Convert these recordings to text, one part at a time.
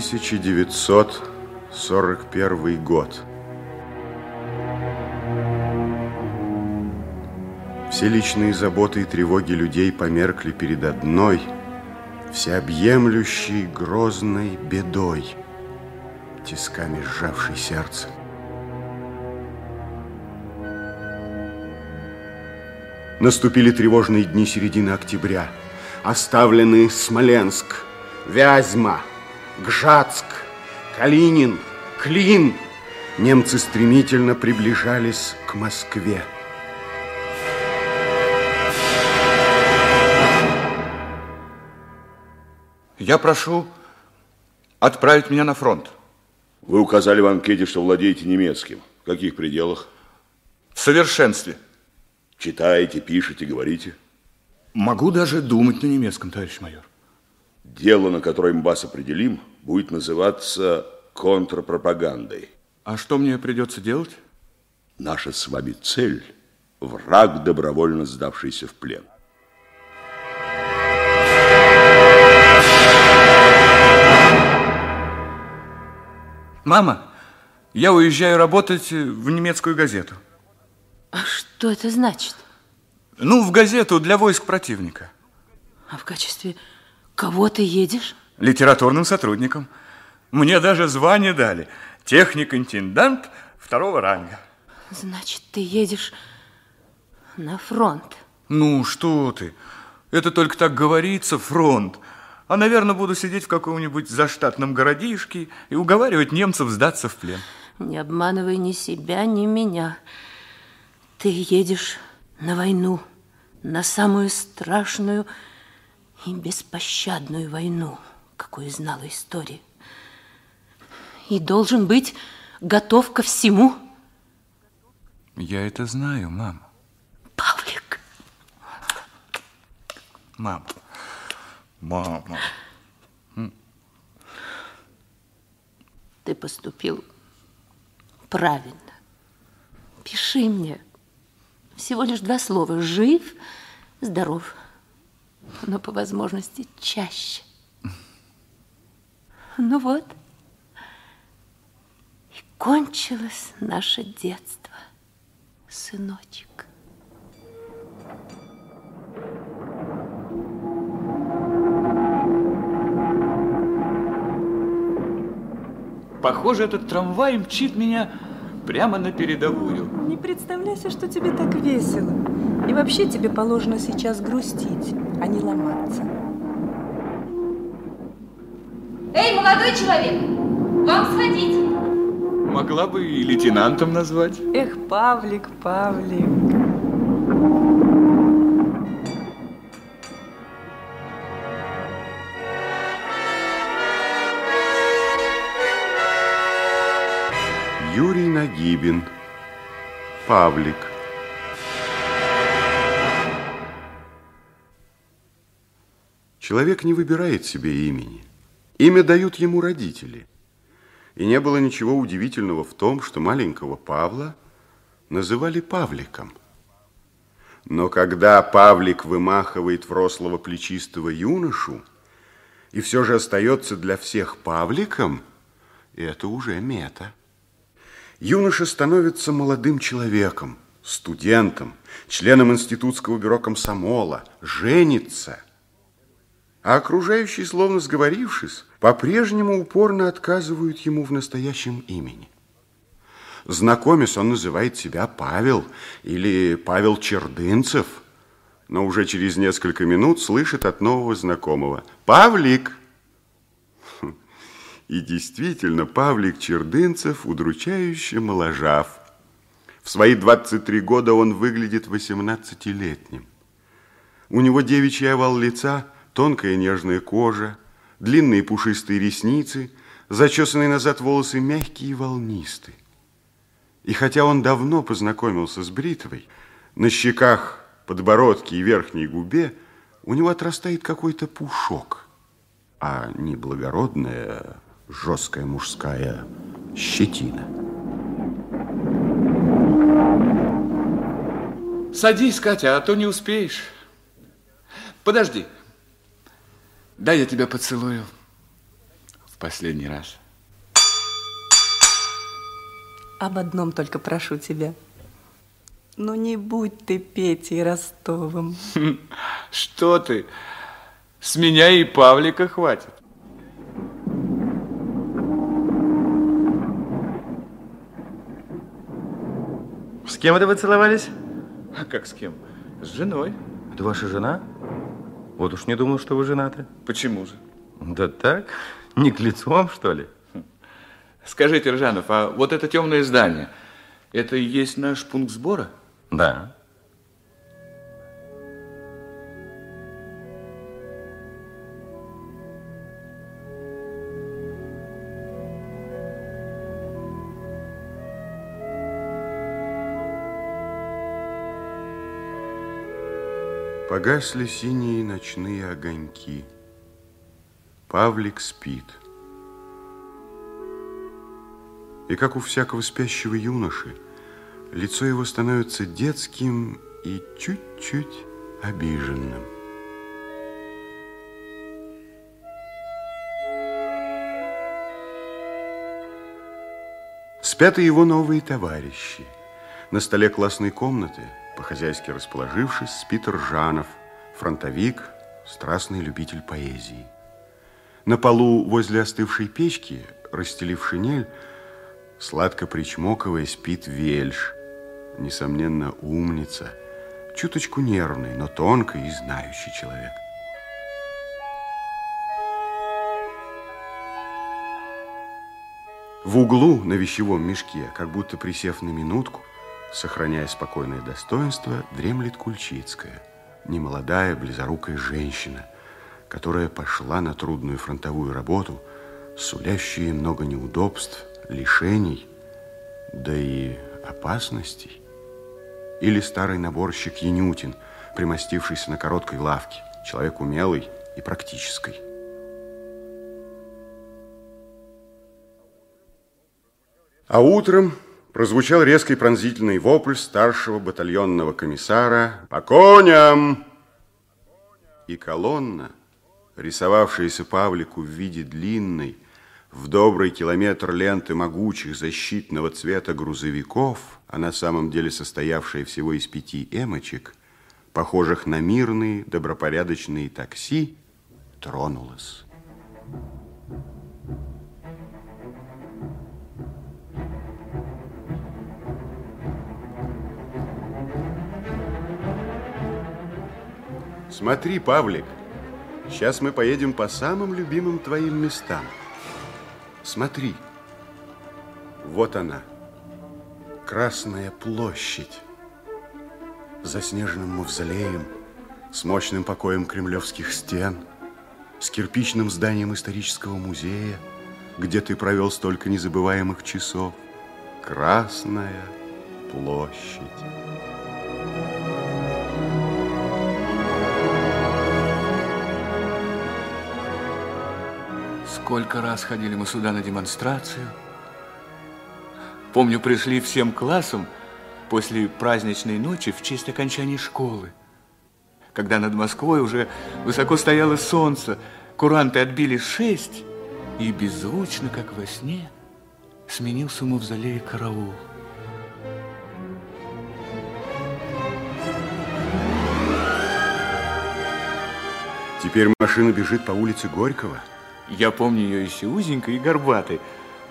1941 год. Все личные заботы и тревоги людей померкли перед одной, всеобъемлющей грозной бедой, тисками сжавшей сердце. Наступили тревожные дни середины октября. Оставлены Смоленск, Вязьма, Гжатск, Калинин, Клин. Немцы стремительно приближались к Москве. Я прошу отправить меня на фронт. Вы указали в анкете, что владеете немецким. В каких пределах? В совершенстве. Читаете, пишете, говорите? Могу даже думать на немецком, товарищ майор. Дело, на которое мы вас определим, будет называться контрпропагандой. А что мне придется делать? Наша с вами цель – враг, добровольно сдавшийся в плен. Мама, я уезжаю работать в немецкую газету. А что это значит? Ну, в газету для войск противника. А в качестве кого ты едешь? Литературным сотрудником. Мне даже звание дали. Техник-интендант второго ранга. Значит, ты едешь на фронт. Ну, что ты? Это только так говорится, фронт. А, наверное, буду сидеть в каком-нибудь заштатном городишке и уговаривать немцев сдаться в плен. Не обманывай ни себя, ни меня. Ты едешь на войну, на самую страшную и беспощадную войну, какую знала история. И должен быть готов ко всему. Я это знаю, мама. Павлик. Мама. Мама. Ты поступил правильно. Пиши мне. Всего лишь два слова. Жив, здоров. Но по возможности чаще. Ну вот. И кончилось наше детство, сыночек. Похоже, этот трамвай мчит меня прямо на передовую. Не представляйся, что тебе так весело. И вообще тебе положено сейчас грустить, а не ломаться. Эй, молодой человек, вам сходить. Могла бы и лейтенантом назвать. Эх, Павлик, Павлик. Юрий Нагибин. Павлик. Человек не выбирает себе имени. Имя дают ему родители. И не было ничего удивительного в том, что маленького Павла называли Павликом. Но когда Павлик вымахивает в рослого плечистого юношу и все же остается для всех Павликом, это уже мета. Юноша становится молодым человеком, студентом, членом институтского бюро комсомола, женится – а окружающие, словно сговорившись, по-прежнему упорно отказывают ему в настоящем имени. Знакомец, он называет себя Павел или Павел Чердынцев, но уже через несколько минут слышит от нового знакомого «Павлик!». И действительно, Павлик Чердынцев удручающе моложав. В свои 23 года он выглядит 18-летним. У него девичий овал лица – тонкая нежная кожа, длинные пушистые ресницы, зачесанные назад волосы мягкие и волнистые. И хотя он давно познакомился с бритвой, на щеках, подбородке и верхней губе у него отрастает какой-то пушок, а не благородная, жесткая мужская щетина. Садись, Катя, а то не успеешь. Подожди. Дай я тебя поцелую. В последний раз. Об одном только прошу тебя. Ну, не будь ты Петей Ростовым. Что ты? С меня и Павлика хватит. С кем это вы целовались? А как с кем? С женой. Это ваша жена? Вот уж не думал, что вы женаты. Почему же? Да так, не к лицу вам, что ли? Скажите, Ржанов, а вот это темное здание, это и есть наш пункт сбора? Да. Погасли синие ночные огоньки. Павлик спит. И как у всякого спящего юноши, лицо его становится детским и чуть-чуть обиженным. Спят и его новые товарищи. На столе классной комнаты, по-хозяйски расположившись, спит Ржанов, фронтовик, страстный любитель поэзии. На полу возле остывшей печки, расстелив шинель, сладко причмокивая, спит Вельш. Несомненно, умница, чуточку нервный, но тонкий и знающий человек. В углу на вещевом мешке, как будто присев на минутку, сохраняя спокойное достоинство, дремлет Кульчицкая, немолодая, близорукая женщина, которая пошла на трудную фронтовую работу, сулящие много неудобств, лишений, да и опасностей. Или старый наборщик Янютин, примостившийся на короткой лавке, человек умелый и практический. А утром прозвучал резкий пронзительный вопль старшего батальонного комиссара «По коням!» И колонна, рисовавшаяся Павлику в виде длинной, в добрый километр ленты могучих защитного цвета грузовиков, а на самом деле состоявшая всего из пяти эмочек, похожих на мирные, добропорядочные такси, тронулась. Смотри, Павлик, сейчас мы поедем по самым любимым твоим местам. Смотри, вот она, Красная площадь, заснеженным мавзолеем, с мощным покоем кремлевских стен, с кирпичным зданием исторического музея, где ты провел столько незабываемых часов. Красная площадь. Сколько раз ходили мы сюда на демонстрацию. Помню, пришли всем классом после праздничной ночи в честь окончания школы. Когда над Москвой уже высоко стояло солнце, куранты отбили шесть, и беззвучно, как во сне, сменился мавзолей караул. Теперь машина бежит по улице Горького. Я помню ее еще узенькой и горбатой.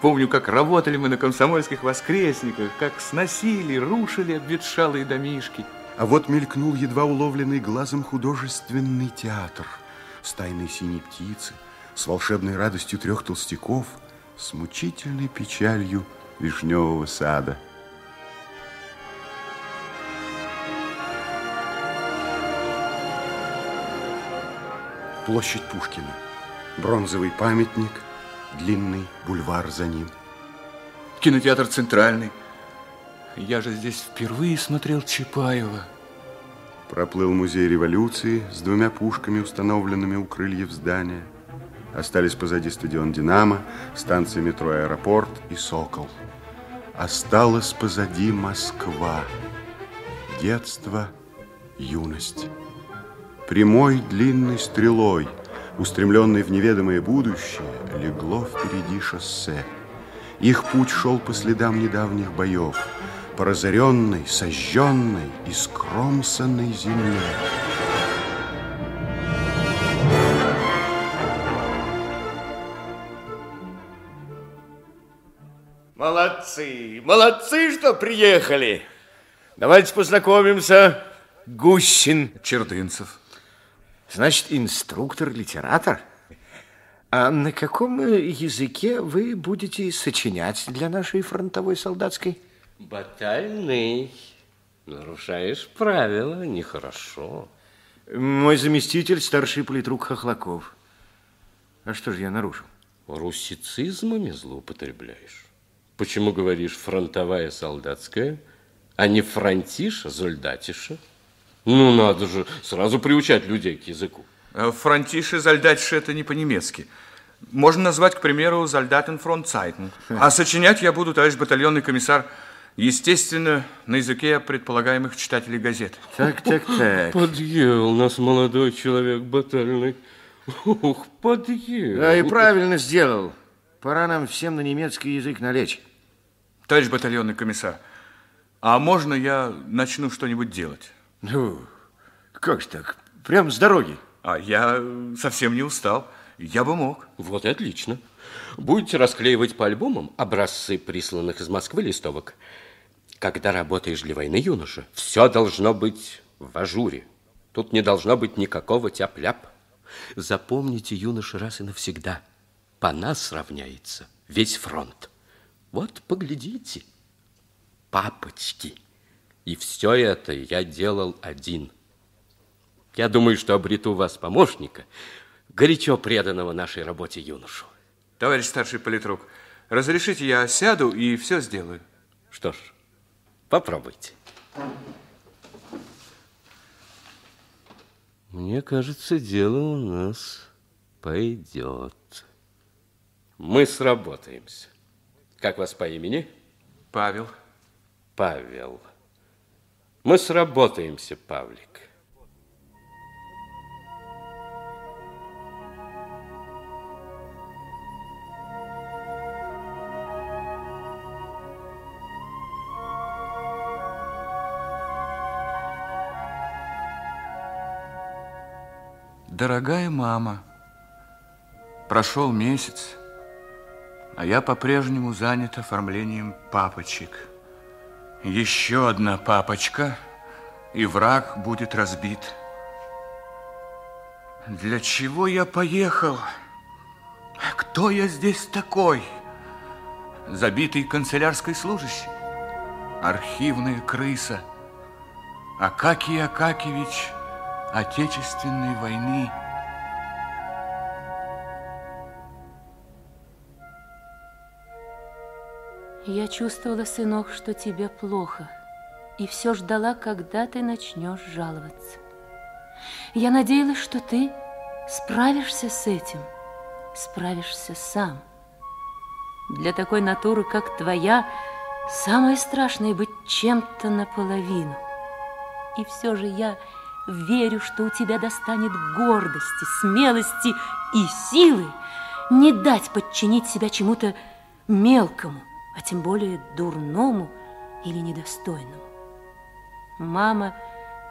Помню, как работали мы на комсомольских воскресниках, как сносили, рушили обветшалые домишки. А вот мелькнул едва уловленный глазом художественный театр с тайной синей птицы, с волшебной радостью трех толстяков, с мучительной печалью вишневого сада. Площадь Пушкина, бронзовый памятник, длинный бульвар за ним. Кинотеатр «Центральный». Я же здесь впервые смотрел Чапаева. Проплыл музей революции с двумя пушками, установленными у крыльев здания. Остались позади стадион «Динамо», станция метро «Аэропорт» и «Сокол». Осталась позади Москва. Детство, юность. Прямой длинной стрелой устремленное в неведомое будущее, легло впереди шоссе. Их путь шел по следам недавних боев, по разоренной, сожженной и скромсанной земле. Молодцы, молодцы, что приехали. Давайте познакомимся. Гущин. Чердынцев. Значит, инструктор, литератор. А на каком языке вы будете сочинять для нашей фронтовой солдатской? Батальный. Нарушаешь правила, нехорошо. Мой заместитель, старший политрук Хохлаков. А что же я нарушил? Русицизмами злоупотребляешь. Почему говоришь фронтовая солдатская, а не фронтиша, зольдатиша? Ну, надо же сразу приучать людей к языку. Э, Фронтиши, зальдатиши – это не по-немецки. Можно назвать, к примеру, «Зальдатен фронтцайтен». А сочинять я буду, товарищ батальонный комиссар, естественно, на языке предполагаемых читателей газет. Так, так, так. Подъел нас молодой человек батальный. Ух, подъел. Да, и правильно сделал. Пора нам всем на немецкий язык налечь. Товарищ батальонный комиссар, а можно я начну что-нибудь делать? Ну, как же так? Прям с дороги. А я совсем не устал. Я бы мог. Вот и отлично. Будете расклеивать по альбомам образцы присланных из Москвы листовок. Когда работаешь для войны, юноша, все должно быть в ажуре. Тут не должно быть никакого тяп-ляп. Запомните, юноша, раз и навсегда. По нас равняется весь фронт. Вот поглядите. Папочки. И все это я делал один. Я думаю, что обрету вас помощника, горячо преданного нашей работе юношу. Товарищ старший политрук, разрешите я сяду и все сделаю. Что ж, попробуйте. Мне кажется, дело у нас пойдет. Мы сработаемся. Как вас по имени? Павел. Павел. Мы сработаемся, Павлик. Дорогая мама, прошел месяц, а я по-прежнему занят оформлением папочек. Еще одна папочка, и враг будет разбит. Для чего я поехал? Кто я здесь такой? Забитый канцелярской служащий? Архивная крыса? Акакий Акакевич Отечественной войны? Я чувствовала, сынок, что тебе плохо, и все ждала, когда ты начнешь жаловаться. Я надеялась, что ты справишься с этим, справишься сам. Для такой натуры, как твоя, самое страшное быть чем-то наполовину. И все же я верю, что у тебя достанет гордости, смелости и силы не дать подчинить себя чему-то мелкому, а тем более дурному или недостойному. Мама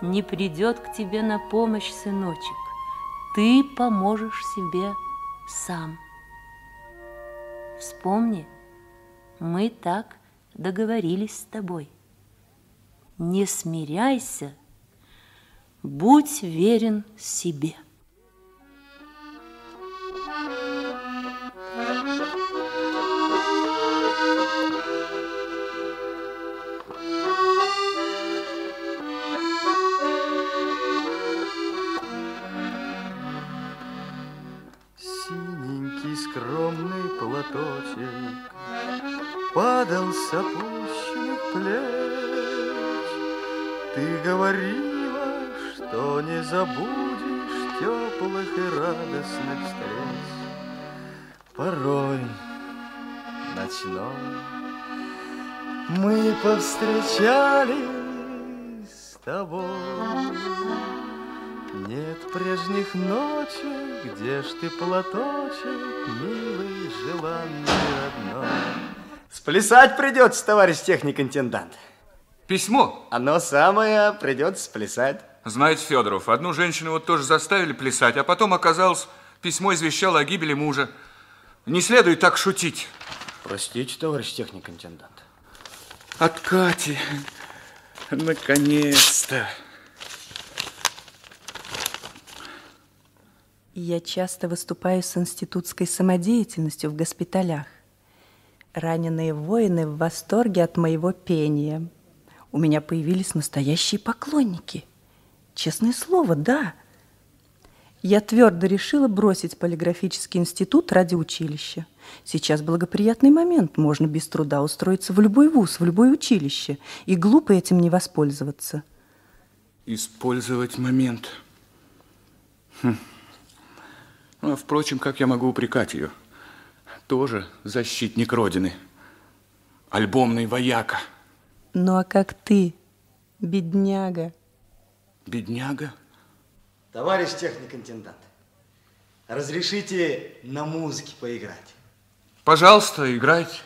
не придет к тебе на помощь, сыночек. Ты поможешь себе сам. Вспомни, мы так договорились с тобой. Не смиряйся, будь верен себе. С опущенных плеч. Ты говорила, что не забудешь Теплых и радостных встреч. Порой ночной мы повстречались с тобой Нет прежних ночей, где ж ты, платочек, милый, желанный, родной. Сплясать придется, товарищ техник-интендант. Письмо? Оно самое, придется сплясать. Знаете, Федоров, одну женщину вот тоже заставили плясать, а потом оказалось, письмо извещало о гибели мужа. Не следует так шутить. Простите, товарищ техник-интендант. От Кати. Наконец-то. Я часто выступаю с институтской самодеятельностью в госпиталях. Раненые воины в восторге от моего пения. У меня появились настоящие поклонники. Честное слово, да. Я твердо решила бросить полиграфический институт ради училища. Сейчас благоприятный момент. Можно без труда устроиться в любой вуз, в любое училище. И глупо этим не воспользоваться. Использовать момент. Хм. Ну, а впрочем, как я могу упрекать ее? Тоже защитник Родины. Альбомный вояка. Ну а как ты, бедняга? Бедняга? Товарищ техник-интендант, разрешите на музыке поиграть? Пожалуйста, играйте.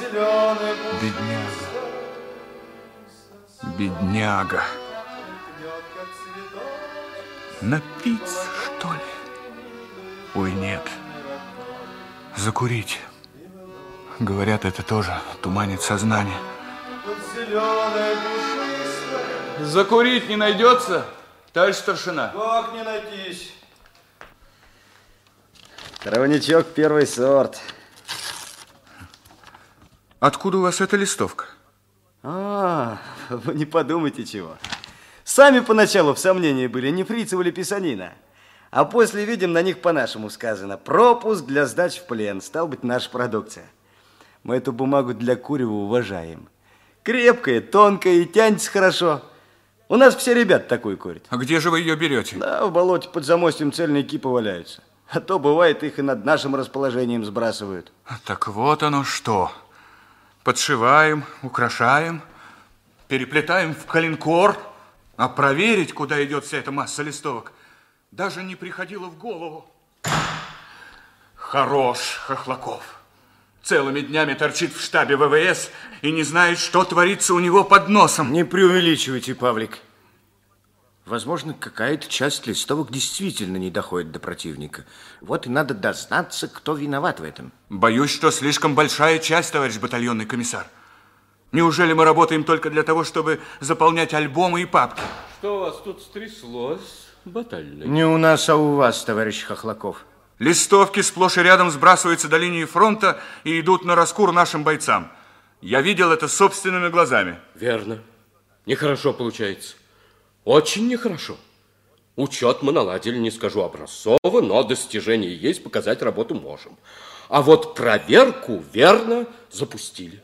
Бедняга. Бедняга. Напиться, что ли? Ой, нет. Закурить. Говорят, это тоже туманит сознание. Закурить не найдется, товарищ старшина? Как не найтись? Травничок первый сорт. Откуда у вас эта листовка? А, вы не подумайте чего. Сами поначалу в сомнении были, не фрицева ли писанина. А после видим, на них по-нашему сказано. Пропуск для сдачи в плен. Стал быть, наша продукция. Мы эту бумагу для Курева уважаем. Крепкая, тонкая и тянется хорошо. У нас все ребят такой курят. А где же вы ее берете? Да, в болоте под замостьем цельные кипы валяются. А то, бывает, их и над нашим расположением сбрасывают. Так вот оно что. Подшиваем, украшаем, переплетаем в коленкор. А проверить, куда идет вся эта масса листовок, даже не приходило в голову. Хорош Хохлаков. Целыми днями торчит в штабе ВВС и не знает, что творится у него под носом. Не преувеличивайте, Павлик. Возможно, какая-то часть листовок действительно не доходит до противника. Вот и надо дознаться, кто виноват в этом. Боюсь, что слишком большая часть, товарищ батальонный комиссар. Неужели мы работаем только для того, чтобы заполнять альбомы и папки? Что у вас тут стряслось, батальный? Не у нас, а у вас, товарищ Хохлаков. Листовки сплошь и рядом сбрасываются до линии фронта и идут на раскур нашим бойцам. Я видел это собственными глазами. Верно. Нехорошо получается. Очень нехорошо. Учет мы наладили, не скажу образцово, но достижения есть, показать работу можем. А вот проверку верно запустили.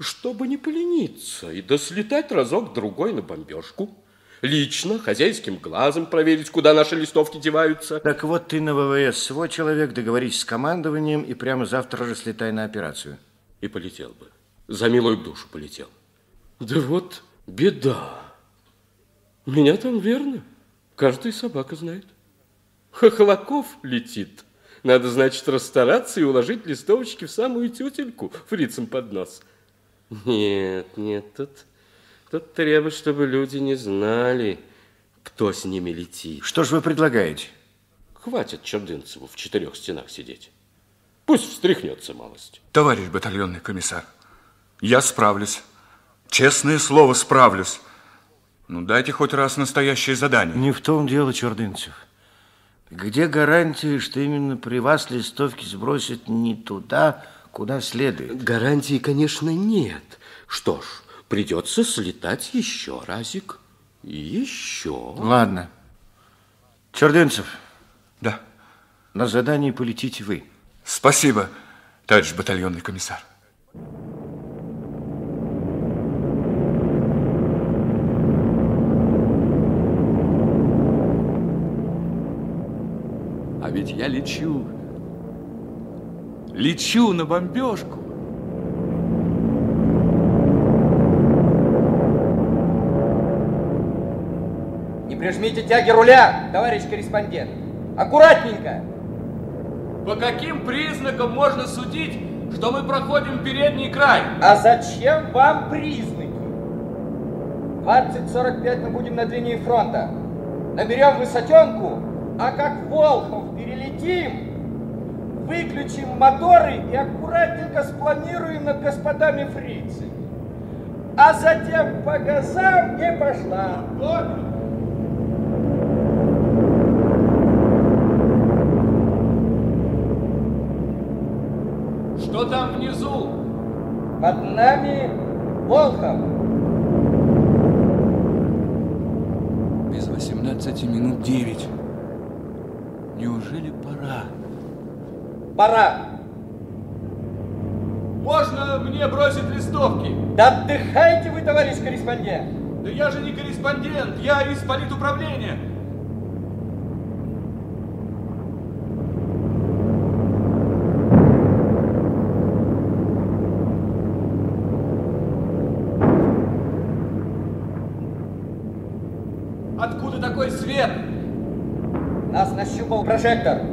Чтобы не полениться и дослетать разок-другой на бомбежку. Лично, хозяйским глазом проверить, куда наши листовки деваются. Так вот ты на ВВС свой человек, договорись с командованием и прямо завтра же слетай на операцию. И полетел бы. За милую душу полетел. Да вот беда. Меня там верно. Каждая собака знает. Хохлаков летит. Надо, значит, расстараться и уложить листовочки в самую тютельку фрицам под нос. Нет, нет, тут, тут требует, чтобы люди не знали, кто с ними летит. Что же вы предлагаете? Хватит Чердынцеву в четырех стенах сидеть. Пусть встряхнется малость. Товарищ батальонный комиссар, я справлюсь. Честное слово, справлюсь. Ну, дайте хоть раз настоящее задание. Не в том дело, Чердынцев. Где гарантия, что именно при вас листовки сбросят не туда, куда следует? Гарантии, конечно, нет. Что ж, придется слетать еще разик. И еще. Ладно. Чердынцев. Да. На задание полетите вы. Спасибо, товарищ батальонный комиссар. Лечу. Лечу на бомбежку. Не прижмите тяги руля, товарищ корреспондент. Аккуратненько. По каким признакам можно судить, что мы проходим передний край? А зачем вам признаки? 20.45 мы будем над линией фронта. Наберем высотенку, а как Волхов перелетим, выключим моторы и аккуратненько спланируем над господами фрицы. А затем по газам и пошла. Что там внизу? Под нами Волхов. Без 18 минут 9. Неужели пора? Пора. Можно мне бросить листовки? Да отдыхайте вы, товарищ корреспондент. Да я же не корреспондент, я из политуправления. Projeto.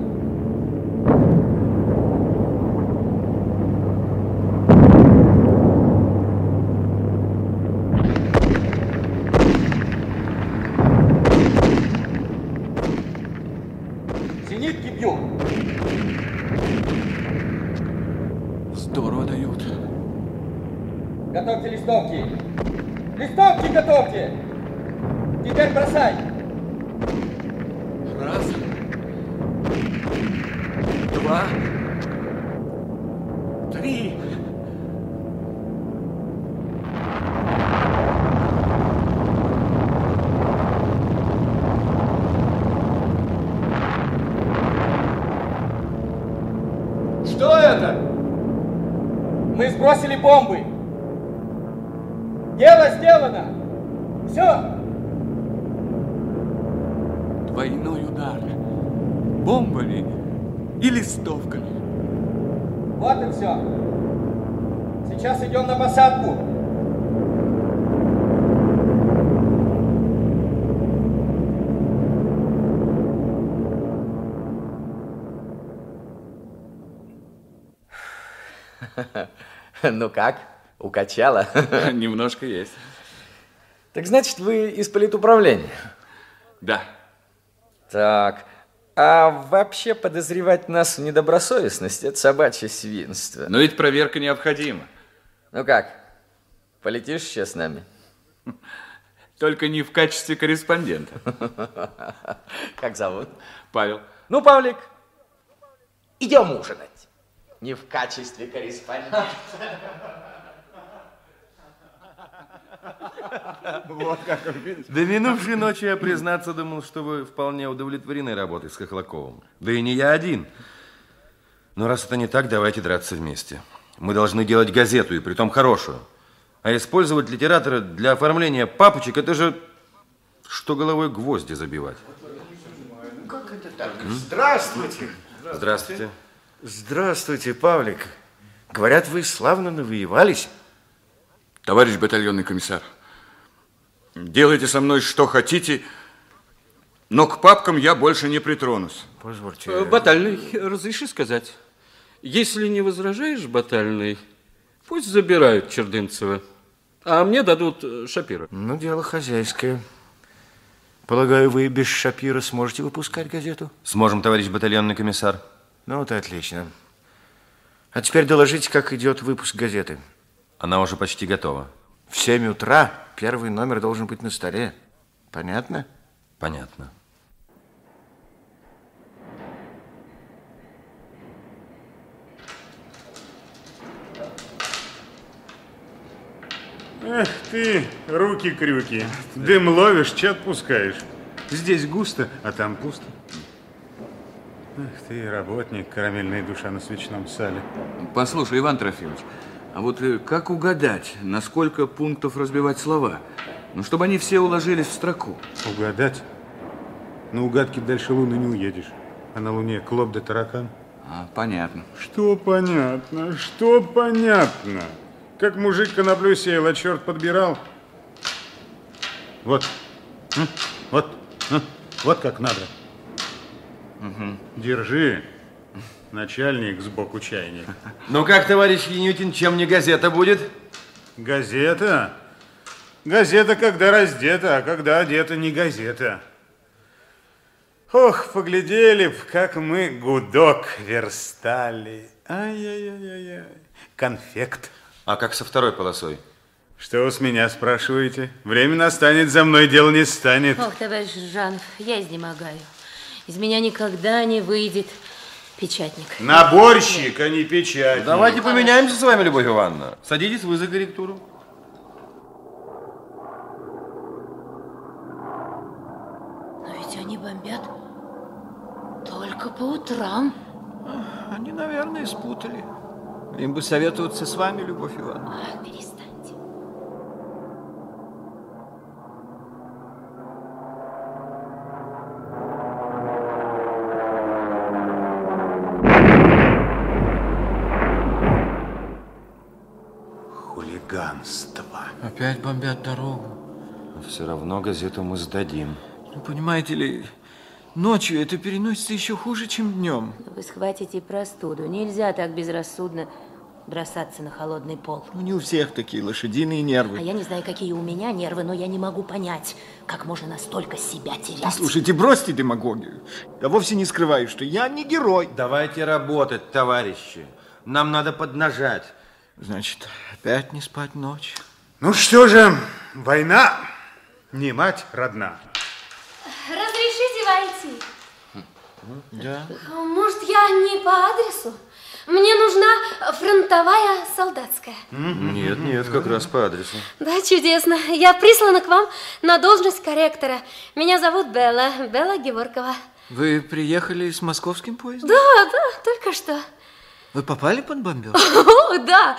Сейчас идем на посадку. Ну как, укачало? Немножко есть. Так значит, вы из политуправления? Да. Так, а вообще подозревать нас в недобросовестности – это собачье свинство. Но ведь проверка необходима. Ну как, полетишь сейчас с нами? Только не в качестве корреспондента. Как зовут? Павел. Ну, Павлик, идем ужинать. Не в качестве корреспондента. Вот как вы видите. До минувшей ночи я, признаться, думал, что вы вполне удовлетворены работой с Хохлаковым. Да и не я один. Но раз это не так, давайте драться вместе. Мы должны делать газету, и притом хорошую. А использовать литератора для оформления папочек, это же что головой гвозди забивать. Как это так? Здравствуйте. Здравствуйте. Здравствуйте, Павлик. Говорят, вы славно навоевались. Товарищ батальонный комиссар, делайте со мной что хотите, но к папкам я больше не притронусь. Позвольте. Э, Батальный, разреши сказать. Если не возражаешь, Батальный, пусть забирают Чердынцева, а мне дадут э, Шапира. Ну, дело хозяйское. Полагаю, вы без Шапира сможете выпускать газету? Сможем, товарищ батальонный комиссар. Ну, вот и отлично. А теперь доложите, как идет выпуск газеты. Она уже почти готова. В 7 утра первый номер должен быть на столе. Понятно? Понятно. Эх ты, руки-крюки. Дым ловишь, че отпускаешь. Здесь густо, а там пусто. Эх ты, работник, карамельная душа на свечном сале. Послушай, Иван Трофимович, а вот э, как угадать, на сколько пунктов разбивать слова? Ну, чтобы они все уложились в строку. Угадать? На угадки дальше луны не уедешь. А на Луне клоп да таракан? А, понятно. Что понятно? Что понятно? Как мужик коноплю сеял, а черт подбирал. Вот. Вот. Вот как надо. Держи. Начальник сбоку чайник. Ну как, товарищ Янютин, чем не газета будет? Газета? Газета, когда раздета, а когда одета, не газета. Ох, поглядели б, как мы гудок верстали. Ай-яй-яй-яй. Конфект. А как со второй полосой? Что вы с меня спрашиваете? Время настанет, за мной дело не станет. Ох, товарищ Жанов, я изнемогаю. Из меня никогда не выйдет печатник. Наборщик, а не печатник. Давайте поменяемся с вами, Любовь Ивановна. Садитесь вы за корректуру. Но ведь они бомбят только по утрам. Они, наверное, спутали. Им бы советоваться с вами, Любовь Ивановна. Ах, перестаньте. Хулиганство. Опять бомбят дорогу. Все равно газету мы сдадим. Ну, понимаете ли, ночью это переносится еще хуже, чем днем. Вы схватите простуду. Нельзя так безрассудно бросаться на холодный пол. Ну, не у всех такие лошадиные нервы. А я не знаю, какие у меня нервы, но я не могу понять, как можно настолько себя терять. Да, слушайте, бросьте демагогию. Я вовсе не скрываю, что я не герой. Давайте работать, товарищи. Нам надо поднажать. Значит, опять не спать ночь. Ну что же, война не мать родна. Войти? Да. Может, я не по адресу? Мне нужна фронтовая солдатская. Нет, нет, как раз по адресу. Да, чудесно. Я прислана к вам на должность корректора. Меня зовут Белла, Белла Геворкова. Вы приехали с московским поездом? Да, да, только что. Вы попали под бомбеж? О, да.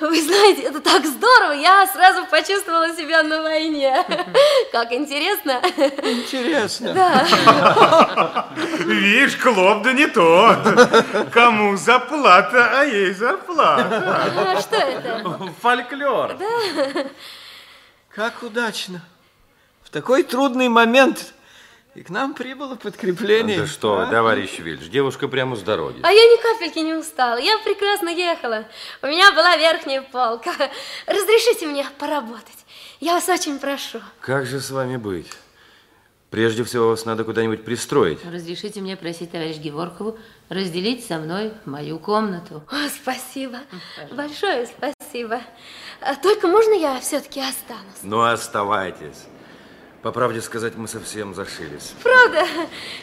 Вы знаете, это так здорово. Я сразу почувствовала себя на войне. Как интересно. Интересно. Да. Видишь, клоп да не тот. Кому заплата, а ей зарплата. А что это? Фольклор. Да. Как удачно. В такой трудный момент и к нам прибыло подкрепление. Да что, А? товарищ Вильш, девушка прямо с дороги. А я ни капельки не устала. Я прекрасно ехала. У меня была верхняя полка. Разрешите мне поработать. Я вас очень прошу. Как же с вами быть? Прежде всего, вас надо куда-нибудь пристроить. Разрешите мне просить товарищ Геворкову разделить со мной мою комнату. О, спасибо. Большое спасибо. А Только можно я все-таки останусь? Ну, оставайтесь. По правде сказать, мы совсем зашились. Правда?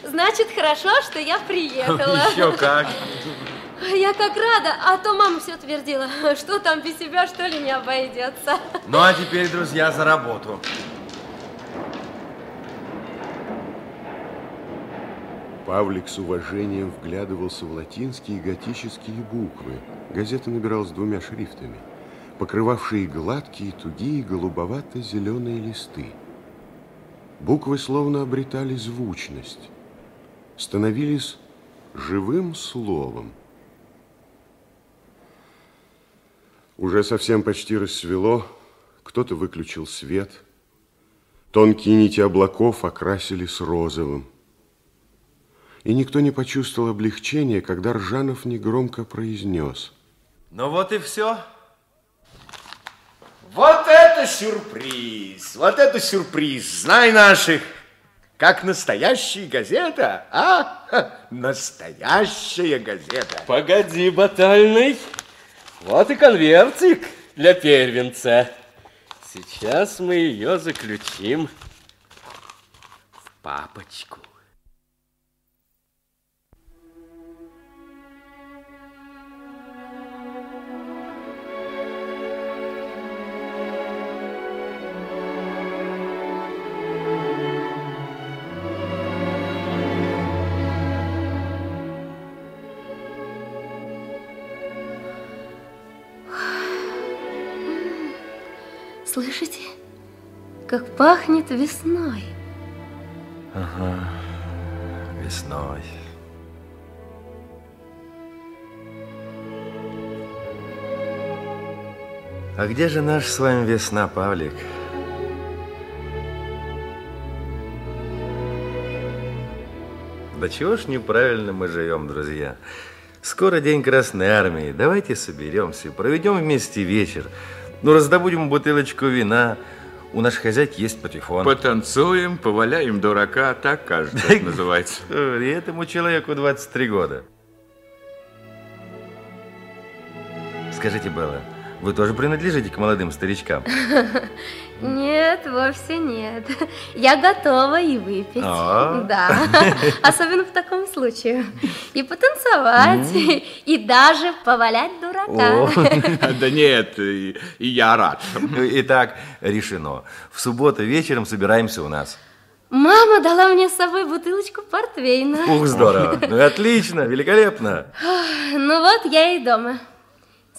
Значит, хорошо, что я приехала. Еще как. Я как рада, а то мама все твердила, что там без себя, что ли, не обойдется. Ну, а теперь, друзья, за работу. Павлик с уважением вглядывался в латинские и готические буквы. Газета набиралась двумя шрифтами, покрывавшие гладкие, тугие, голубовато-зеленые листы. Буквы словно обретали звучность, становились живым словом. Уже совсем почти рассвело, кто-то выключил свет. Тонкие нити облаков окрасили с розовым. И никто не почувствовал облегчения, когда Ржанов негромко произнес. Ну вот и все. Вот это сюрприз! Вот это сюрприз! Знай наших! Как настоящая газета, а? Настоящая газета. Погоди, батальный. Вот и конвертик для первенца. Сейчас мы ее заключим в папочку. Слышите, как пахнет весной? Ага, весной. А где же наш с вами весна, Павлик? Да чего ж неправильно мы живем, друзья. Скоро день Красной Армии. Давайте соберемся, проведем вместе вечер. Ну, раздобудем бутылочку вина. У нашей хозяйки есть патефон. Потанцуем, поваляем дурака, так, кажется, это называется. И этому человеку 23 года. Скажите, Белла, вы тоже принадлежите к молодым старичкам? Нет, вовсе нет. Я готова и выпить. А? Да, особенно в таком случае. И потанцевать, и даже повалять дурака. Да нет, и и я рад. Итак, решено. В субботу вечером собираемся у нас. Мама дала мне с собой бутылочку портвейна. Ух, здорово. Ну, и отлично, великолепно. Ну вот, я и дома.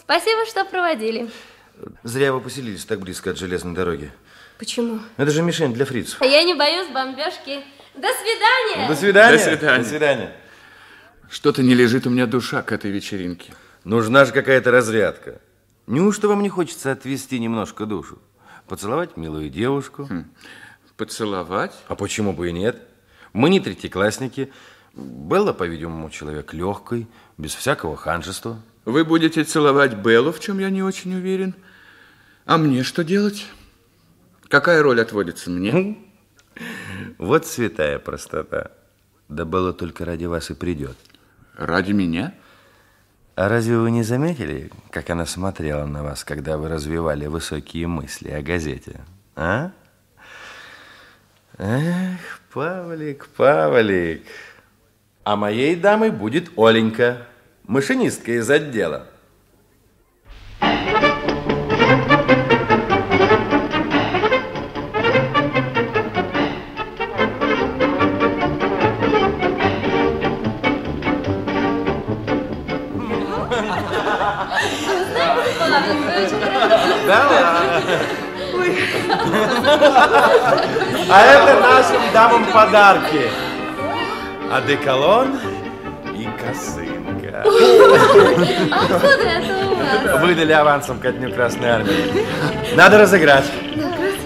Спасибо, что проводили. Зря вы поселились так близко от железной дороги. Почему? Это же мишень для фрицев. Я не боюсь бомбежки. До свидания. До свидания. До свидания. До свидания. Что-то не лежит у меня душа к этой вечеринке. Нужна же какая-то разрядка. Неужто вам не хочется отвести немножко душу? Поцеловать милую девушку? Поцеловать? А почему бы и нет? Мы не третьеклассники. Белла, по-видимому, человек легкий, без всякого ханжества. Вы будете целовать Беллу, в чем я не очень уверен. А мне что делать? Какая роль отводится мне? Вот святая простота. Да Белла только ради вас и придет. Ради меня? А разве вы не заметили, как она смотрела на вас, когда вы развивали высокие мысли о газете? А? Эх, Павлик, Павлик. А моей дамой будет Оленька, машинистка из отдела. А это нашим дамам подарки. Одеколон и косынка. Откуда это у вас? Выдали авансом ко дню Красной Армии. Надо разыграть.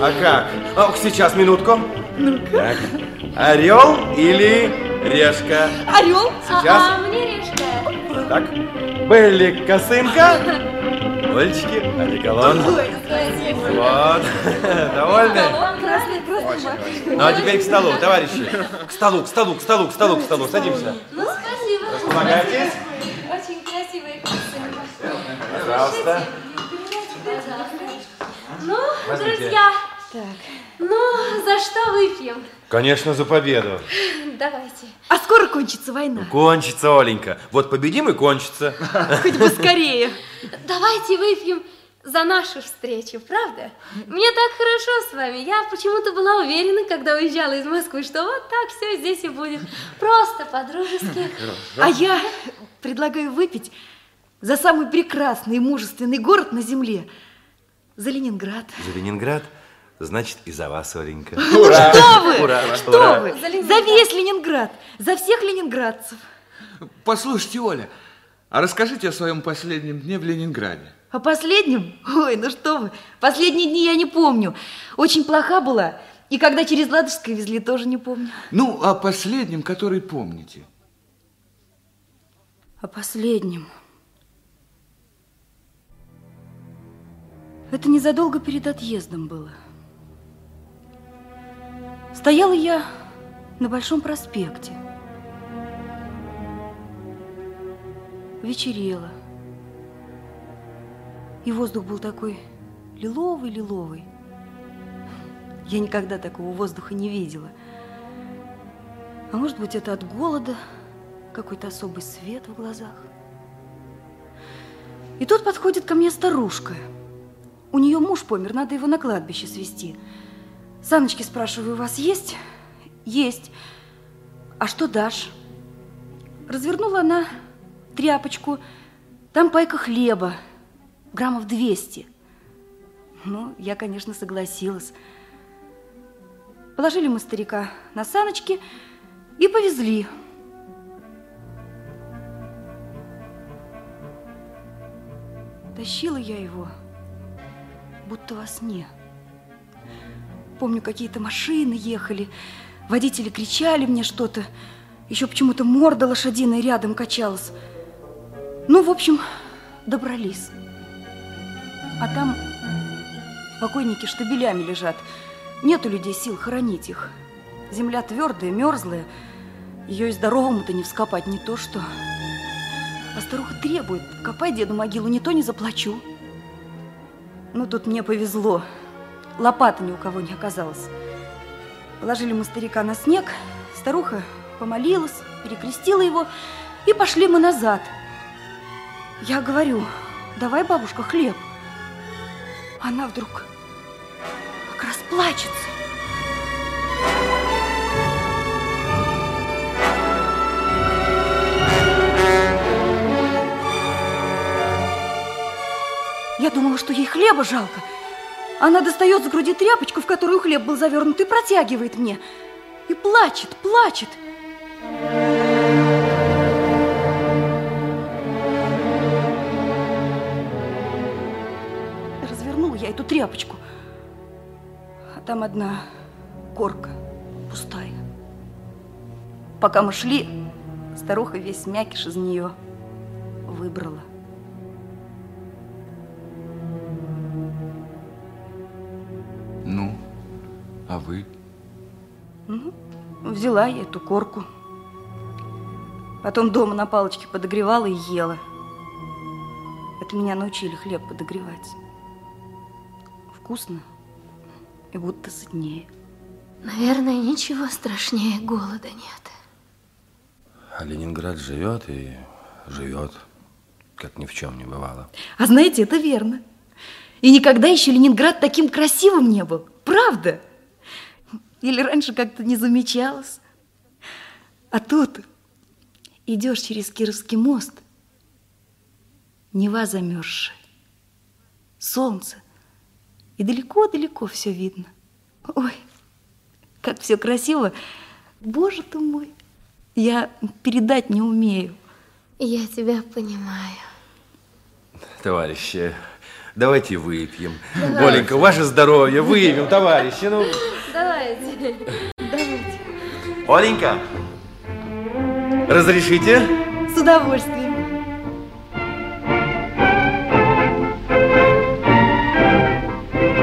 А как? Ох, сейчас, минутку. Так. Орел или решка? Орел. Сейчас. Ага, мне решка. Так. Белли косынка. Ольчики, одеколон. Вот. Довольны? Ну, а теперь к столу, товарищи. К столу, к столу, к столу, к столу, к столу. Садимся. Ну, спасибо. Располагайтесь. Пожалуйста. Ну, Возьмите. друзья, ну, за что выпьем? Конечно, за победу. Давайте. А скоро кончится война? Кончится, Оленька. Вот победим и кончится. Хоть бы скорее. Давайте выпьем за нашу встречу, правда? Мне так хорошо с вами. Я почему-то была уверена, когда уезжала из Москвы, что вот так все здесь и будет. Просто по-дружески. А я предлагаю выпить за самый прекрасный и мужественный город на земле. За Ленинград. За Ленинград, значит, и за вас, Оленька. Ну что вы? Ура! Что Ура! вы? За весь Ленинград. За всех ленинградцев. Послушайте, Оля, а расскажите о своем последнем дне в Ленинграде. О последнем? Ой, ну что вы. Последние дни я не помню. Очень плоха была. И когда через Ладожское везли, тоже не помню. Ну, о последнем, который помните. О последнем. Это незадолго перед отъездом было. Стояла я на Большом проспекте. Вечерело. И воздух был такой лиловый-лиловый. Я никогда такого воздуха не видела. А может быть, это от голода, какой-то особый свет в глазах. И тут подходит ко мне старушка. У нее муж помер, надо его на кладбище свести. Саночки, спрашиваю, у вас есть? Есть. А что дашь? Развернула она тряпочку. Там пайка хлеба, граммов 200. Ну, я, конечно, согласилась. Положили мы старика на саночки и повезли. Тащила я его будто во сне. Помню, какие-то машины ехали, водители кричали мне что-то, еще почему-то морда лошадиная рядом качалась. Ну, в общем, добрались. А там покойники штабелями лежат. Нет у людей сил хоронить их. Земля твердая, мерзлая. Ее и здоровому-то не вскопать, не то что... А старуха требует, копай деду могилу, не то не заплачу. Ну, тут мне повезло. Лопаты ни у кого не оказалось. Положили мы старика на снег, старуха помолилась, перекрестила его, и пошли мы назад. Я говорю, давай, бабушка, хлеб. Она вдруг как расплачется. Я думала, что ей хлеба жалко. Она достает с груди тряпочку, в которую хлеб был завернут, и протягивает мне. И плачет, плачет. Развернула я эту тряпочку. А там одна корка пустая. Пока мы шли, старуха весь мякиш из нее выбрала. А вы? Ну, взяла я эту корку. Потом дома на палочке подогревала и ела. Это меня научили хлеб подогревать. Вкусно и будто сытнее. Наверное, ничего страшнее голода нет. А Ленинград живет и живет, как ни в чем не бывало. А знаете, это верно. И никогда еще Ленинград таким красивым не был. Правда? Или раньше как-то не замечалось. А тут идешь через Кировский мост, Нева замерзшая, солнце, и далеко-далеко все видно. Ой, как все красиво. Боже ты мой, я передать не умею. Я тебя понимаю. Товарищи, давайте выпьем. Боленька, ваше здоровье, выпьем, товарищи. Ну, Давайте. Давайте. Оленька, разрешите? С удовольствием.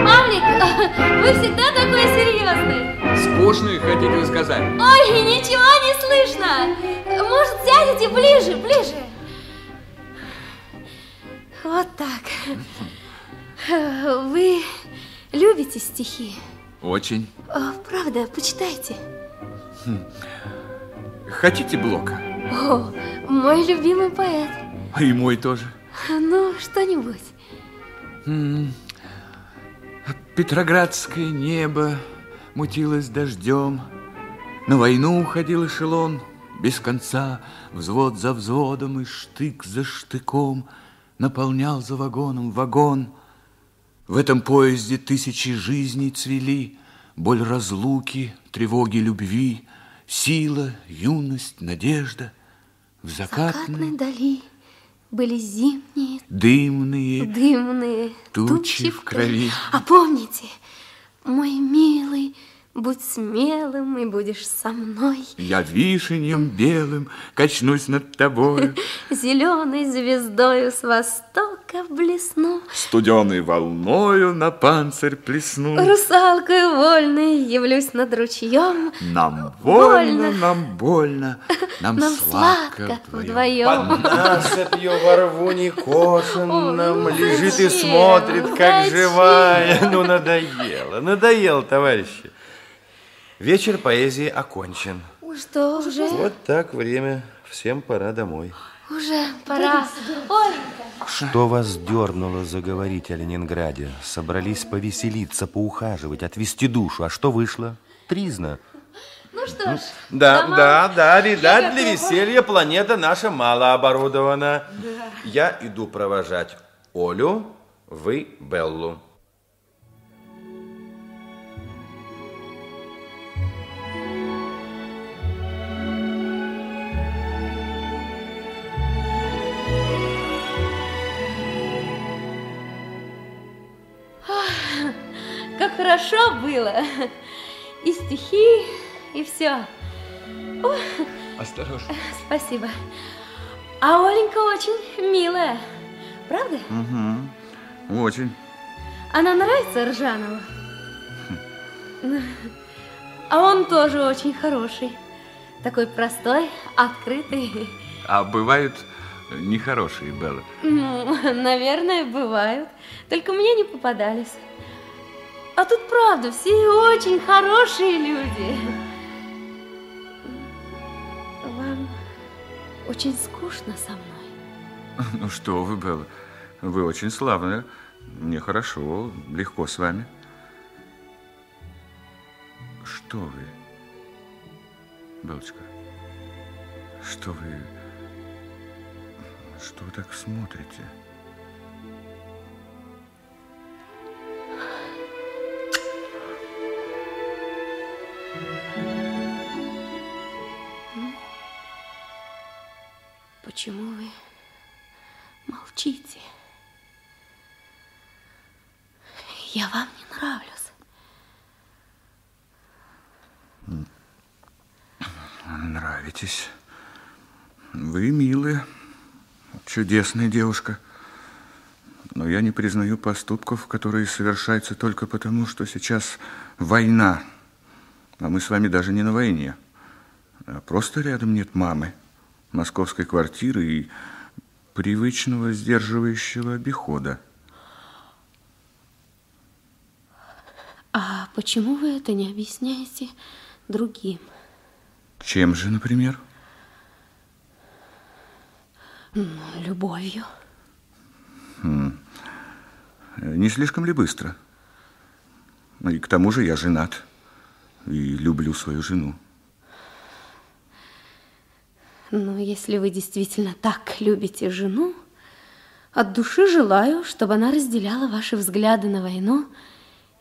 Павлик, вы всегда такой серьезный. Скучный, хотите вы сказать? Ой, ничего не слышно. Может, сядете ближе, ближе. Вот так. Вы любите стихи? Очень. О, правда, почитайте. Хм. Хотите блока? О, мой любимый поэт. И мой тоже. Ну, что-нибудь. Петроградское небо мутилось дождем, На войну уходил эшелон без конца, Взвод за взводом и штык за штыком Наполнял за вагоном вагон. В этом поезде тысячи жизней цвели, Боль разлуки, тревоги любви, Сила, юность, надежда. В закатной Закатной дали были зимние дымные дымные тучи в крови. А помните, мой милый, будь смелым и будешь со мной. Я вишенем белым качнусь над тобою, Зеленой звездою с востока блесну. Студеной волною на панцирь плесну. Русалкой вольной явлюсь над ручьем. Нам больно, Больно. нам больно, нам, Нам сладко сладко вдвоем. вдвоем. Насыпью во рву некошенном, ну лежит и зачем? смотрит, как Зачем? живая. Ну, надоело, надоело, товарищи. Вечер поэзии окончен. Что, уже? Вот так время. Всем пора домой. Уже пора. Оленька. Что вас дернуло заговорить о Ленинграде? Собрались повеселиться, поухаживать, отвести душу. А что вышло? Тризна. Ну что ж, Да, дома да, да, я видать, для готова. веселья планета наша мало оборудована. Я иду провожать Олю, вы Беллу. Хорошо было. И стихи, и все. Осторожно. Спасибо. А Оленька очень милая, правда? Угу. Очень. Она нравится Ржанову? А он тоже очень хороший. Такой простой, открытый. А бывают нехорошие, Белла? Ну, наверное, бывают. Только мне не попадались. А тут правда, все очень хорошие люди. Вам очень скучно со мной. Ну что вы, Белла, вы очень славная. Мне хорошо, легко с вами. Что вы, Белочка? Что вы... Что вы так смотрите? Почему вы молчите? Я вам не нравлюсь. Нравитесь. Вы милая, чудесная девушка. Но я не признаю поступков, которые совершаются только потому, что сейчас война. А мы с вами даже не на войне. А просто рядом нет мамы, московской квартиры и привычного сдерживающего обихода. А почему вы это не объясняете другим? Чем же, например? Любовью. Хм. Не слишком ли быстро? И к тому же я женат и люблю свою жену. Ну, если вы действительно так любите жену, от души желаю, чтобы она разделяла ваши взгляды на войну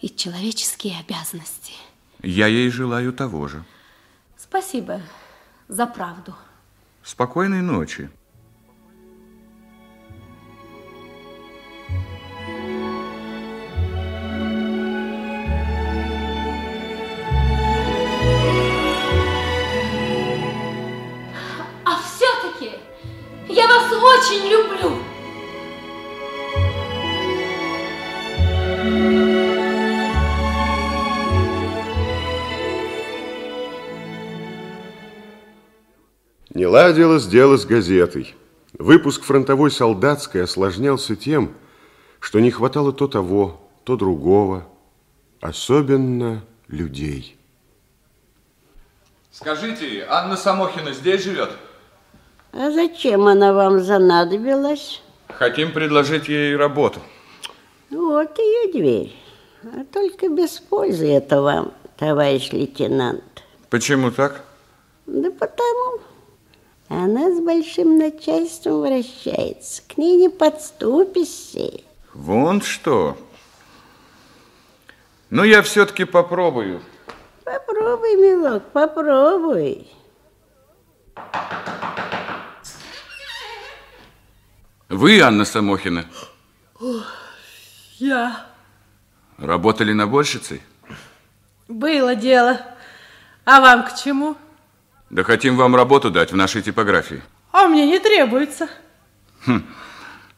и человеческие обязанности. Я ей желаю того же. Спасибо за правду. Спокойной ночи. Очень люблю. Не ладилось дело с газетой. Выпуск фронтовой солдатской осложнялся тем, что не хватало то того, то другого, особенно людей. Скажите, Анна Самохина здесь живет? А зачем она вам занадобилась? Хотим предложить ей работу. Вот ее дверь. А только без пользы это вам, товарищ лейтенант. Почему так? Да потому. Она с большим начальством вращается. К ней не подступишься. Вон что. Ну, я все-таки попробую. Попробуй, милок, попробуй. Вы, Анна Самохина, Я. работали наборщицей? Было дело. А вам к чему? Да хотим вам работу дать в нашей типографии. А мне не требуется. Хм.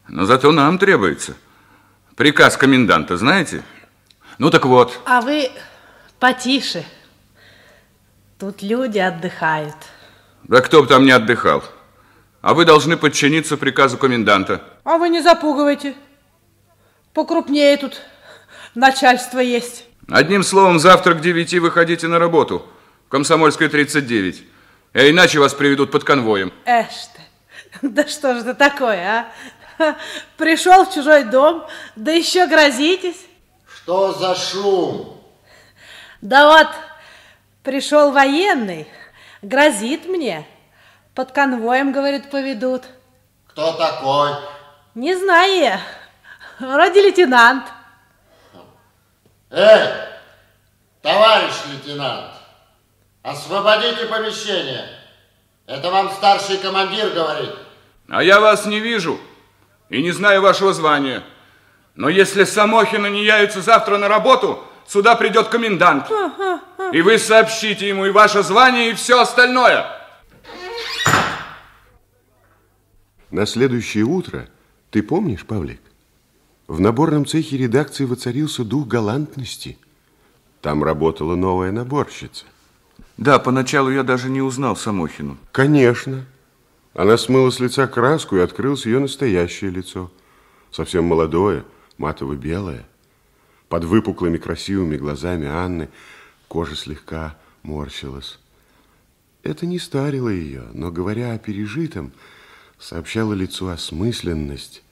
Но зато нам требуется. Приказ коменданта, знаете? Ну так вот, А вы потише. Тут люди отдыхают. да кто бы там не отдыхал. А вы должны подчиниться приказу коменданта. А вы не запугивайте. Покрупнее тут начальство есть. Одним словом, завтра к девяти выходите на работу. Комсомольская 39. А иначе вас приведут под конвоем. Эш ты. Да что же это такое, а? Пришел в чужой дом, да еще грозитесь. Что за шум? Да вот, пришел военный, грозит мне. Под конвоем, говорит, поведут. Кто такой? Не знаю я. Вроде лейтенант. Эй, товарищ лейтенант, освободите помещение. Это вам старший командир говорит. А я вас не вижу и не знаю вашего звания. Но если Самохина не явится завтра на работу, сюда придет комендант. И вы сообщите ему и ваше звание, и все остальное. На следующее утро, ты помнишь, Павлик, в наборном цехе редакции воцарился дух галантности. Там работала новая наборщица. Да, поначалу я даже не узнал Самохину. Конечно. Она смыла с лица краску, и открылось ее настоящее лицо. Совсем молодое, матово-белое. Под выпуклыми красивыми глазами Анны кожа слегка морщилась. Это не старило ее, но, говоря о пережитом, сообщало лицу осмысленность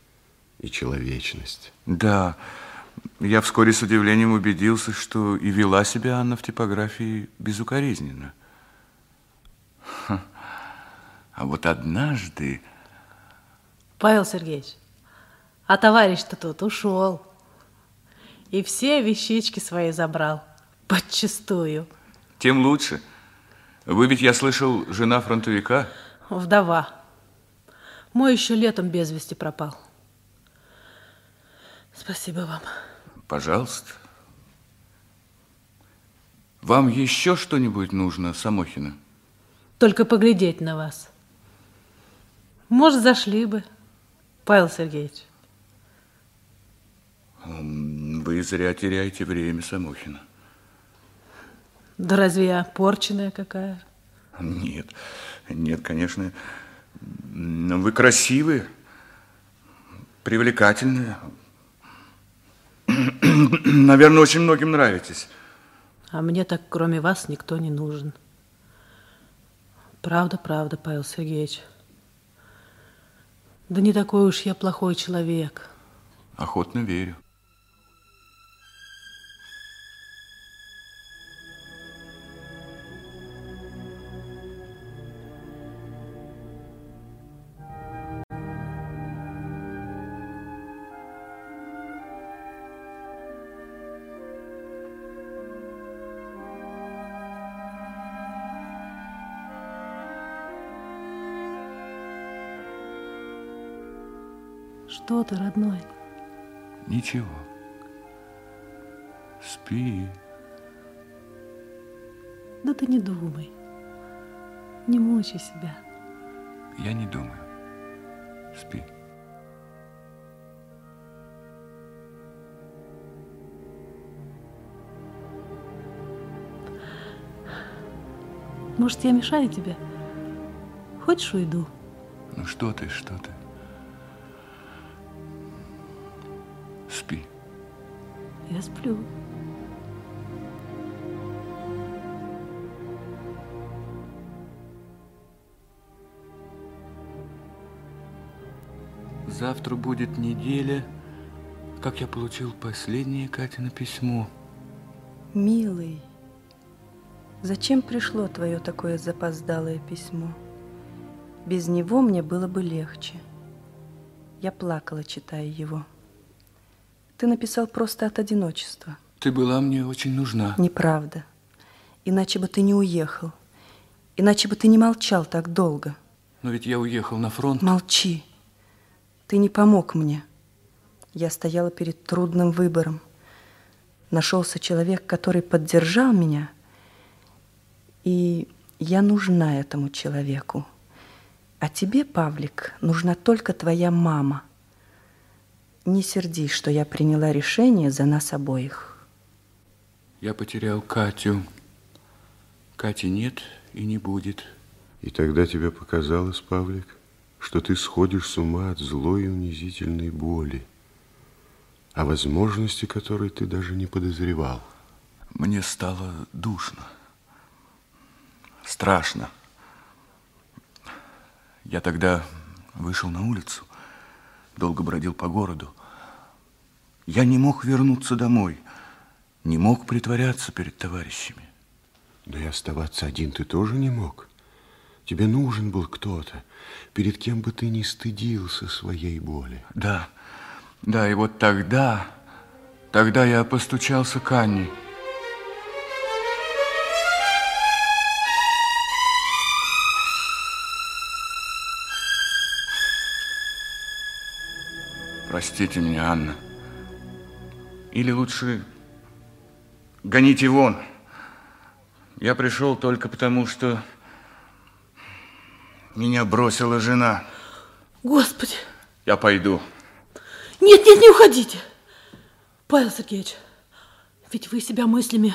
и человечность. Да, я вскоре с удивлением убедился, что и вела себя Анна в типографии безукоризненно. Ха. А вот однажды... Павел Сергеевич, а товарищ-то тут ушел. И все вещички свои забрал. Подчистую. Тем лучше. Вы ведь, я слышал, жена фронтовика? Вдова. Мой еще летом без вести пропал. Спасибо вам. Пожалуйста. Вам еще что-нибудь нужно, Самохина? Только поглядеть на вас. Может, зашли бы, Павел Сергеевич. Вы зря теряете время, Самохина. Да разве я порченая какая? Нет, нет, конечно. Но вы красивые, привлекательные. Наверное, очень многим нравитесь. А мне так, кроме вас, никто не нужен. Правда, правда, Павел Сергеевич. Да не такой уж я плохой человек. Охотно верю. Что ты, родной? Ничего. Спи. Да ты не думай. Не мучай себя. Я не думаю. Спи. Может, я мешаю тебе? Хочешь, уйду? Ну что ты, что ты? Я сплю. Завтра будет неделя, как я получил последнее Катино письмо. Милый, зачем пришло твое такое запоздалое письмо? Без него мне было бы легче. Я плакала, читая его. Ты написал просто от одиночества. Ты была мне очень нужна. Неправда. Иначе бы ты не уехал. Иначе бы ты не молчал так долго. Но ведь я уехал на фронт. Молчи. Ты не помог мне. Я стояла перед трудным выбором. Нашелся человек, который поддержал меня, и я нужна этому человеку. А тебе, Павлик, нужна только твоя мама. Не сердись, что я приняла решение за нас обоих. Я потерял Катю. Кати нет и не будет. И тогда тебе показалось, Павлик, что ты сходишь с ума от злой и унизительной боли, о возможности которой ты даже не подозревал. Мне стало душно, страшно. Я тогда вышел на улицу, долго бродил по городу. Я не мог вернуться домой, не мог притворяться перед товарищами. Да и оставаться один ты тоже не мог. Тебе нужен был кто-то, перед кем бы ты не стыдился своей боли. Да, да, и вот тогда, тогда я постучался к Анне. Простите меня, Анна. Или лучше Гоните вон. Я пришел только потому, что меня бросила жена. Господи. Я пойду. Нет, нет, не уходите. Павел Сергеевич, ведь вы себя мыслями,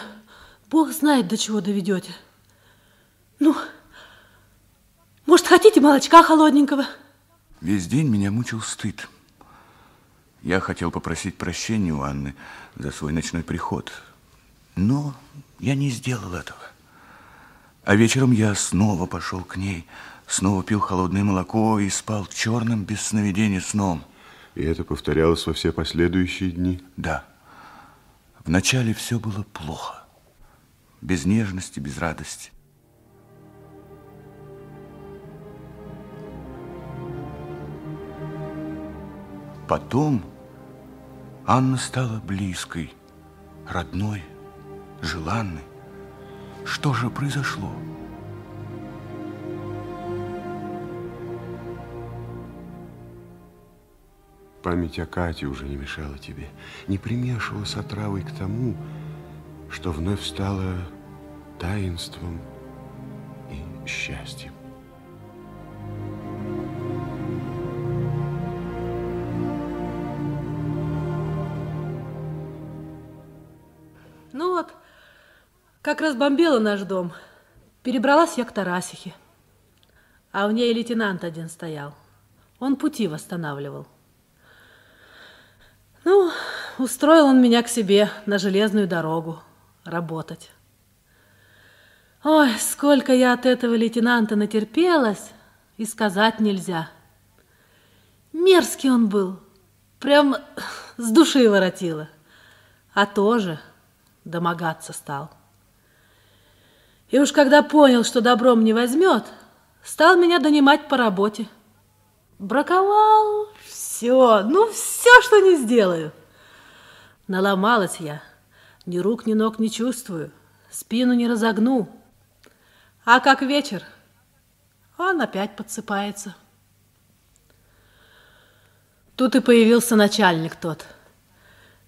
Бог знает, до чего доведете. Ну, может, хотите молочка холодненького? Весь день меня мучил стыд. Я хотел попросить прощения у Анны за свой ночной приход, но я не сделал этого. А вечером я снова пошел к ней, снова пил холодное молоко и спал черным без сновидений сном. И это повторялось во все последующие дни? Да. Вначале все было плохо. Без нежности, без радости. Потом Анна стала близкой, родной, желанной. Что же произошло? Память о Кате уже не мешала тебе, не примешивалась отравой к тому, что вновь стало таинством и счастьем. Как разбомбила наш дом, перебралась я к Тарасихе. А в ней лейтенант один стоял. Он пути восстанавливал. Ну, устроил он меня к себе на железную дорогу работать. Ой, сколько я от этого лейтенанта натерпелась, и сказать нельзя. Мерзкий он был, прям с души воротило. А тоже домогаться стал. И уж когда понял, что добром не возьмет, стал меня донимать по работе. Браковал все, ну все, что не сделаю. Наломалась я, ни рук, ни ног не чувствую, спину не разогну. А как вечер, он опять подсыпается. Тут и появился начальник тот.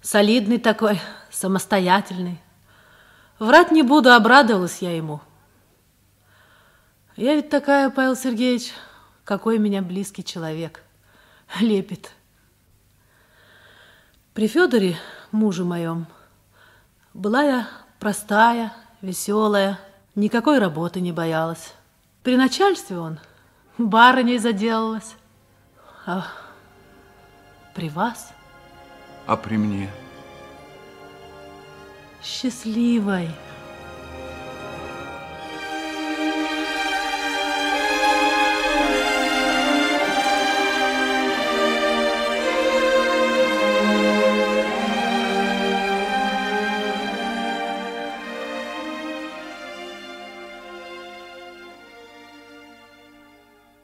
Солидный такой, самостоятельный. Врать не буду, обрадовалась я ему. Я ведь такая, Павел Сергеевич, какой меня близкий человек. Лепит. При Федоре, муже моем, была я простая, веселая, никакой работы не боялась. При начальстве он барыней заделалась. А при вас? А при мне? Счастливой.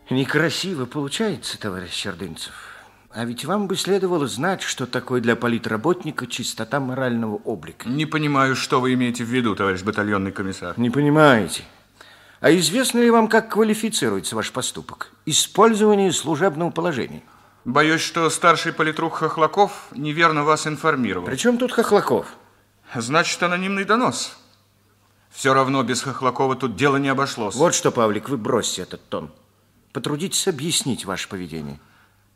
Некрасиво получается, товарищ Чердынцев. А ведь вам бы следовало знать, что такое для политработника чистота морального облика. Не понимаю, что вы имеете в виду, товарищ батальонный комиссар. Не понимаете. А известно ли вам, как квалифицируется ваш поступок? Использование служебного положения. Боюсь, что старший политрук Хохлаков неверно вас информировал. При чем тут Хохлаков? Значит, анонимный донос. Все равно без Хохлакова тут дело не обошлось. Вот что, Павлик, вы бросьте этот тон. Потрудитесь объяснить ваше поведение.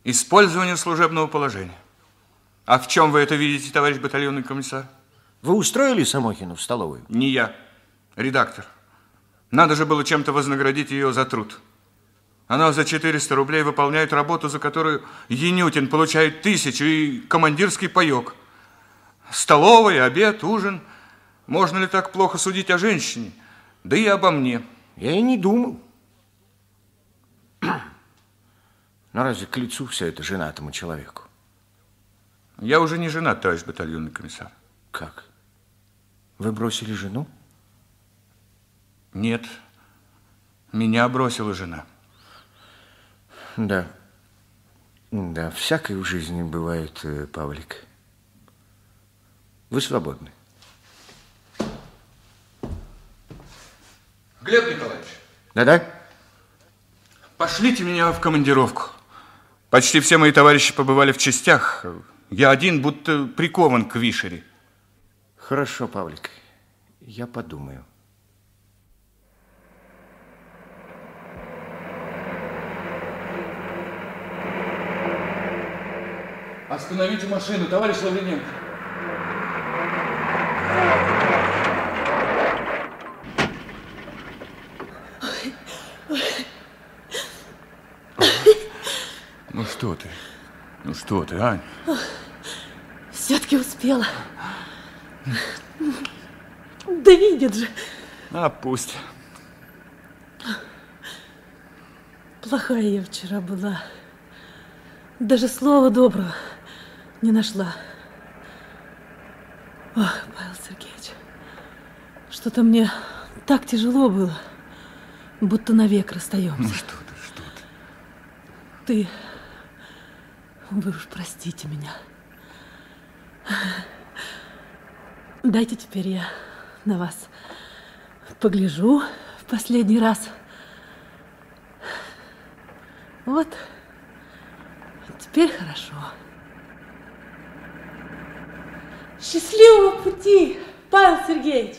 Использование служебного положения. А в чем вы это видите, товарищ батальонный комиссар? Вы устроили Самохину в столовую? Не я, редактор. Надо же было чем-то вознаградить ее за труд. Она за 400 рублей выполняет работу, за которую Янютин получает тысячу и командирский паек. Столовая, обед, ужин. Можно ли так плохо судить о женщине? Да и обо мне. Я и не думал. Но разве к лицу все это женатому человеку? Я уже не женат, товарищ батальонный комиссар. Как? Вы бросили жену? Нет. Меня бросила жена. Да. Да, всякое в жизни бывает, э, Павлик. Вы свободны. Глеб Николаевич. Да-да? Пошлите меня в командировку. Почти все мои товарищи побывали в частях. Я один будто прикован к вишере. Хорошо, Павлик. Я подумаю. Остановите машину, товарищ Лавриненко. Что ты? Ну что ты, Ань? Все-таки успела. Да видит же. А пусть. Плохая я вчера была. Даже слова доброго не нашла. Ох, Павел Сергеевич, что-то мне так тяжело было, будто навек расстаемся. Ну что ты, что Ты, ты? Вы уж простите меня. Дайте теперь я на вас погляжу в последний раз. Вот, теперь хорошо. Счастливого пути, Павел Сергеевич!